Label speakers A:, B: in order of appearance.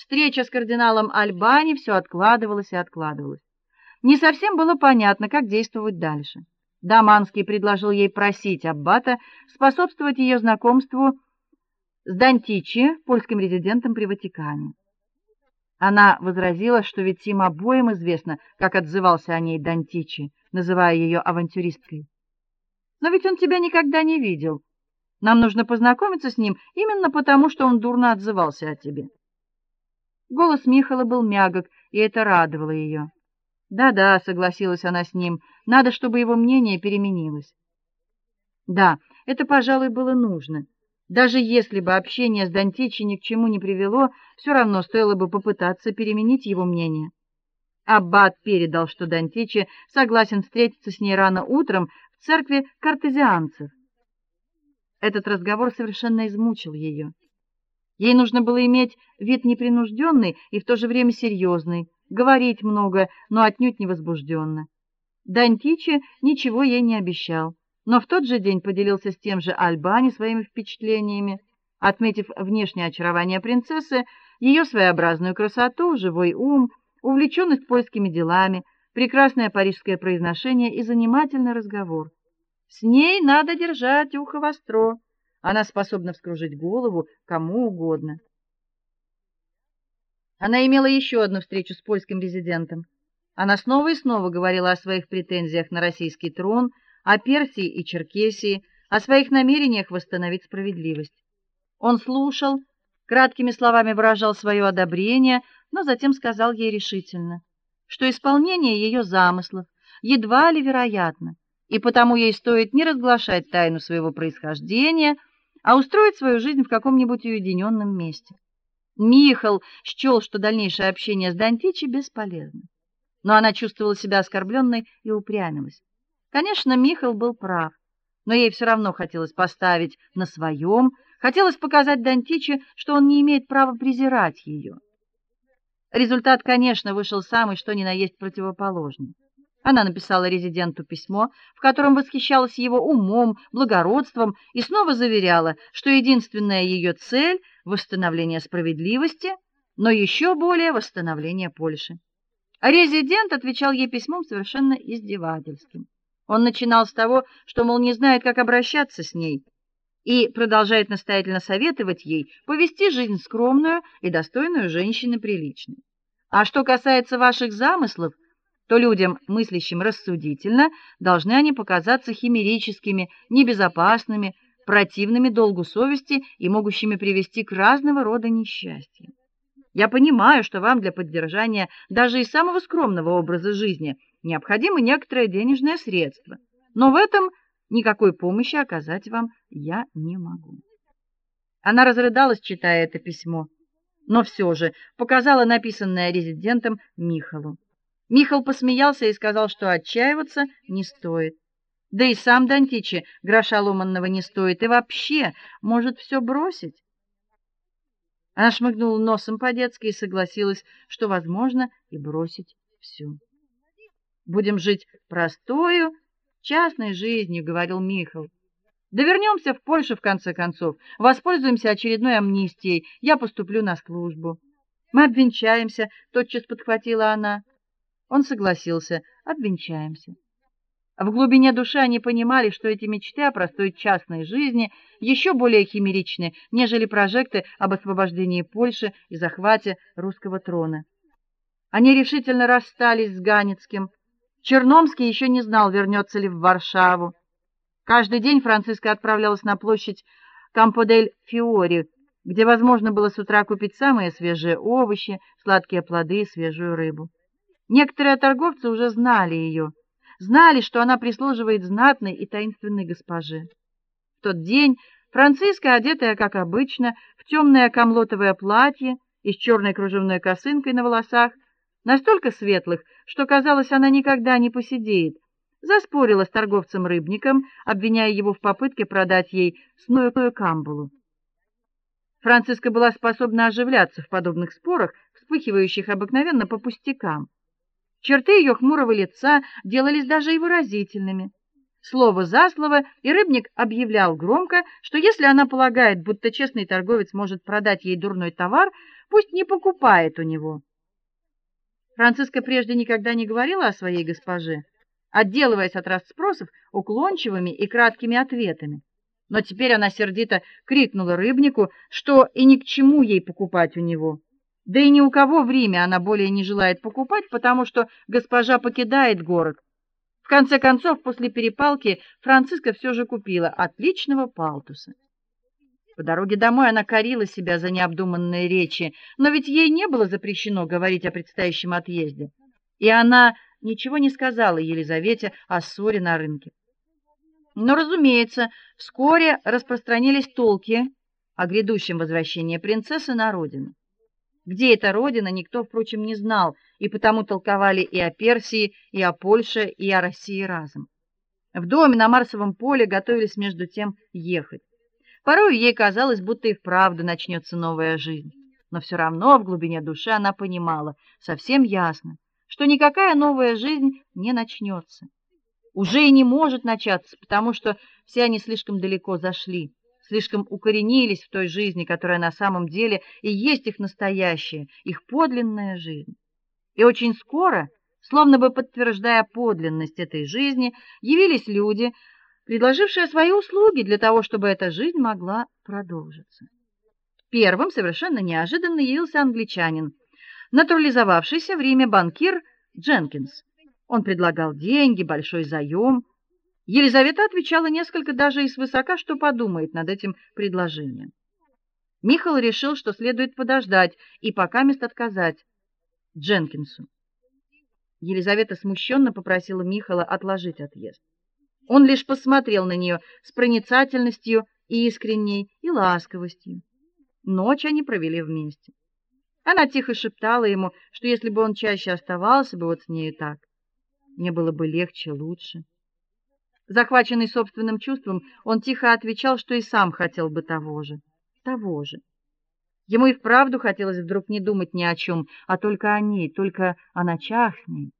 A: Встреча с кардиналом Альбани все откладывалась и откладывалась. Не совсем было понятно, как действовать дальше. Даманский предложил ей просить аббата способствовать ее знакомству с Дантичи, польским резидентом при Ватикане. Она возразила, что ведь им обоим известно, как отзывался о ней Дантичи, называя ее авантюристкой. Но ведь он тебя никогда не видел. Нам нужно познакомиться с ним именно потому, что он дурно отзывался о тебе. Голос Михала был мягок, и это радовало ее. Да-да, согласилась она с ним. Надо, чтобы его мнение переменилось. Да, это, пожалуй, было нужно. Даже если бы общение с Дантичи ни к чему не привело, все равно стоило бы попытаться переменить его мнение. Аббат передал, что Дантичи согласен встретиться с ней рано утром в церкви картезианцев. Этот разговор совершенно измучил ее. Ей нужно было иметь вид непринужденный и в то же время серьезный, говорить много, но отнюдь не возбужденно. Дантичи ничего ей не обещал, но в тот же день поделился с тем же Альбани своими впечатлениями, отметив внешнее очарование принцессы, ее своеобразную красоту, живой ум, увлеченность польскими делами, прекрасное парижское произношение и занимательный разговор. С ней надо держать ухо востро. Она способна вскружить голову кому угодно. Она имела еще одну встречу с польским резидентом. Она снова и снова говорила о своих претензиях на российский трон, о Персии и Черкесии, о своих намерениях восстановить справедливость. Он слушал, краткими словами выражал свое одобрение, но затем сказал ей решительно, что исполнение ее замыслов едва ли вероятно, и потому ей стоит не разглашать тайну своего происхождения, а устроить свою жизнь в каком-нибудь уединенном месте. Михал счел, что дальнейшее общение с Дантичи бесполезно. Но она чувствовала себя оскорбленной и упрямилась. Конечно, Михал был прав, но ей все равно хотелось поставить на своем, хотелось показать Дантичи, что он не имеет права презирать ее. Результат, конечно, вышел самый что ни на есть противоположный. Она написала резиденту письмо, в котором восхищалась его умом, благородством и снова заверяла, что единственная ее цель восстановление справедливости, но еще более восстановление Польши. А резидент отвечал ей письмом совершенно издевательским. Он начинал с того, что мол не знает, как обращаться с ней, и продолжает настоятельно советовать ей повести жизнь скромную и достойную женщины приличной. А что касается ваших замыслов, то людям, мыслящим рассудительно, должны они показаться химерическими, небезопасными, противными долгу совести и могущими привести к разного рода несчастьям. Я понимаю, что вам для поддержания даже и самого скромного образа жизни необходимо некоторое денежное средство, но в этом никакой помощи оказать вам я не могу. Она разрыдалась, читая это письмо, но все же показала написанное резидентом Михалу. Михал посмеялся и сказал, что отчаиваться не стоит. Да и сам Дантичи гроша ломанного не стоит и вообще может все бросить. Она шмыгнула носом по-детски и согласилась, что возможно и бросить все. Будем жить простою, частной жизнью, говорил Михаил. Да вернемся в Польшу в конце концов. Воспользуемся очередной амнистией. Я поступлю на службу. Мы обвенчаемся, тотчас подхватила она. Он согласился. Обвенчаемся. В глубине души они понимали, что эти мечты о простой частной жизни еще более химеричны, нежели прожекты об освобождении Польши и захвате русского трона. Они решительно расстались с Ганецким. Черномский еще не знал, вернется ли в Варшаву. Каждый день Франциска отправлялась на площадь Кампо-дель-Фиори, где возможно было с утра купить самые свежие овощи, сладкие плоды и свежую рыбу. Некоторые торговцы уже знали ее знали, что она прислуживает знатной и таинственной госпоже. В тот день Франциска, одетая как обычно, в темное камлотовое платье и с черной кружевной косынкой на волосах, настолько светлых, что казалось, она никогда не поседеет, заспорила с торговцем-рыбником, обвиняя его в попытке продать ей снойную камбулу. Франциска была способна оживляться в подобных спорах, вспыхивающих обыкновенно по пустякам. Черты ее хмурого лица делались даже и выразительными. Слово за слово, и рыбник объявлял громко, что если она полагает, будто честный торговец может продать ей дурной товар, Пусть не покупает у него. Франциска прежде никогда не говорила о своей госпоже, отделываясь от расспросов уклончивыми и краткими ответами. Но теперь она сердито крикнула рыбнику, что и ни к чему ей покупать у него. Да и ни у кого в Риме она более не желает покупать, потому что госпожа покидает город. В конце концов, после перепалки Франциска все же купила отличного палтуса. По дороге домой она корила себя за необдуманные речи, но ведь ей не было запрещено говорить о предстоящем отъезде. И она ничего не сказала Елизавете о ссоре на рынке. Но, разумеется, вскоре распространились толки о грядущем возвращении принцессы на родину. Где эта родина, никто, впрочем, не знал, и потому толковали и о Персии, и о Польше, и о России разом. В доме на Марсовом поле готовились между тем ехать. Порой ей казалось, будто и вправду начнется новая жизнь, но все равно в глубине души она понимала, совсем ясно, что никакая новая жизнь не начнется. Уже и не может начаться, потому что все они слишком далеко зашли, слишком укоренились в той жизни, которая на самом деле и есть их настоящая, их подлинная жизнь. И очень скоро, словно бы подтверждая подлинность этой жизни, явились люди, предложившая свои услуги для того, чтобы эта жизнь могла продолжиться. Первым совершенно неожиданно явился англичанин, натурализовавшийся в Риме банкир Дженкинс. Он предлагал деньги, большой заем. Елизавета отвечала несколько даже и свысока, что подумает над этим предложением. Михаил решил, что следует подождать и пока мест отказать Дженкинсу. Елизавета смущенно попросила Михаила отложить отъезд. Он лишь посмотрел на нее с проницательностью искренней и ласковостью. Ночь они провели вместе. Она тихо шептала ему, что если бы он чаще оставался бы вот с ней так, мне было бы легче, лучше. Захваченный собственным чувством, он тихо отвечал, что и сам хотел бы того же, того же. Ему и вправду хотелось вдруг не думать ни о чем, а только о ней, только о ночах с ней.